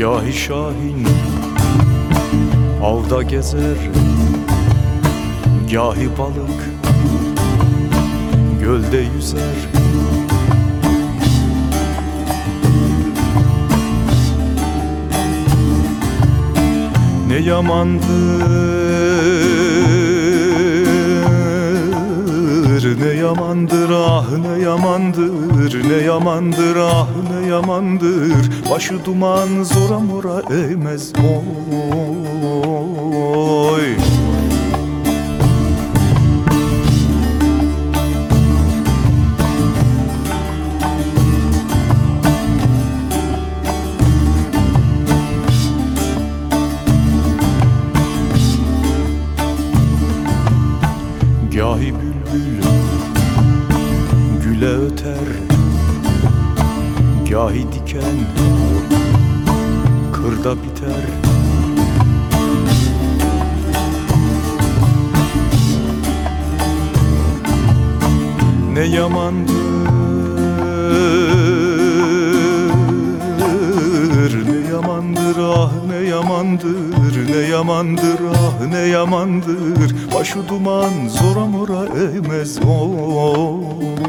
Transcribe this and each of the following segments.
Gahi şahin avda gezer Gahi balık gölde yüzer. Ne yamandır yamandır ah ne yamandır Ne yamandır ah ne yamandır. Başı duman zora mora eğmez oy. Gahi bülbül Gahi diken kırda biter. Ne yamandır Ne yamandır ah ne yamandır Ne yamandır ah ne yamandır. Başı duman zora mora eğmez oy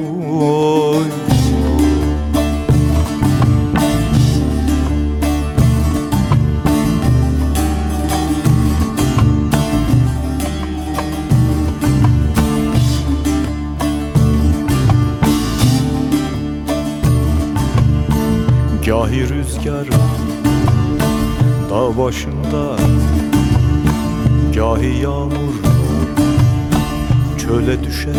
Gahi rüzgar dağ başında. Gahi yağmur çöle düşer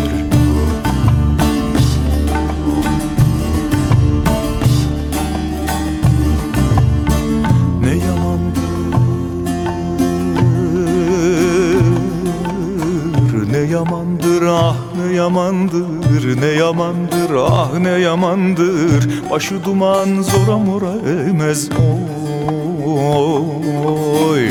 yamandır ah ne yamandır Ne yamandır ah ne yamandır. Başı duman zora mora eğmez oy